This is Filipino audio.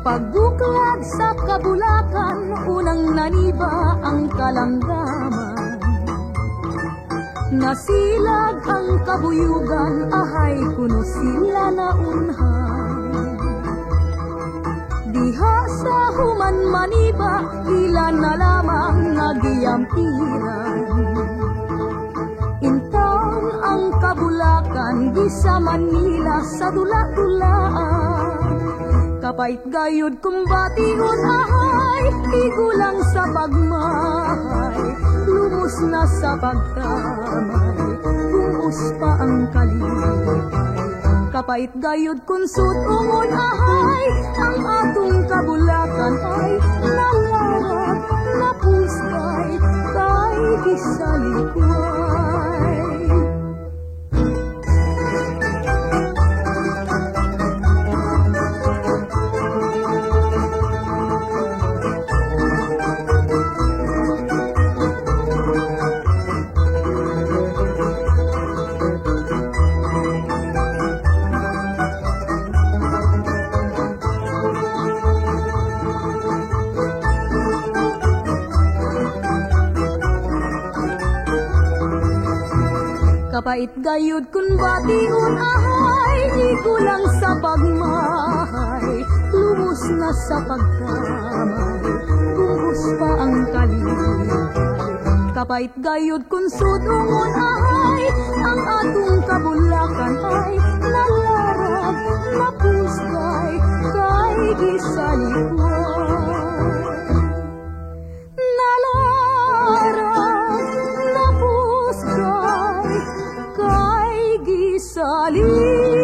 Pagbuklag sa kabulakan, unang naniba ang kalanggaman. Nasilag ang kabuyugan, ahay kuno sila na unhan. Diha sa human maniba, ilan na lamang nagiyampiran. Intang ang kabulakan, di sa Manila sa dula-dulaan. Kapait gayud kumbatiun ahay, igulang sa pagmahay, lumos na sa pagkamay, buos pa ang kalipay. Kapait gayud kun sutungon ahay, ang atong kabulakan ay nalarag, napuskay, kay gisalikway. Kapait gayud kun batiun ahay, igulang sa pagmahay, lumos na sa pagkamay, buhos pa ang kalipay. Kapait gayud kun sudungon ahay, ang atong kabulakan ay nalarag, napusgay, kay gisalikuan. salim.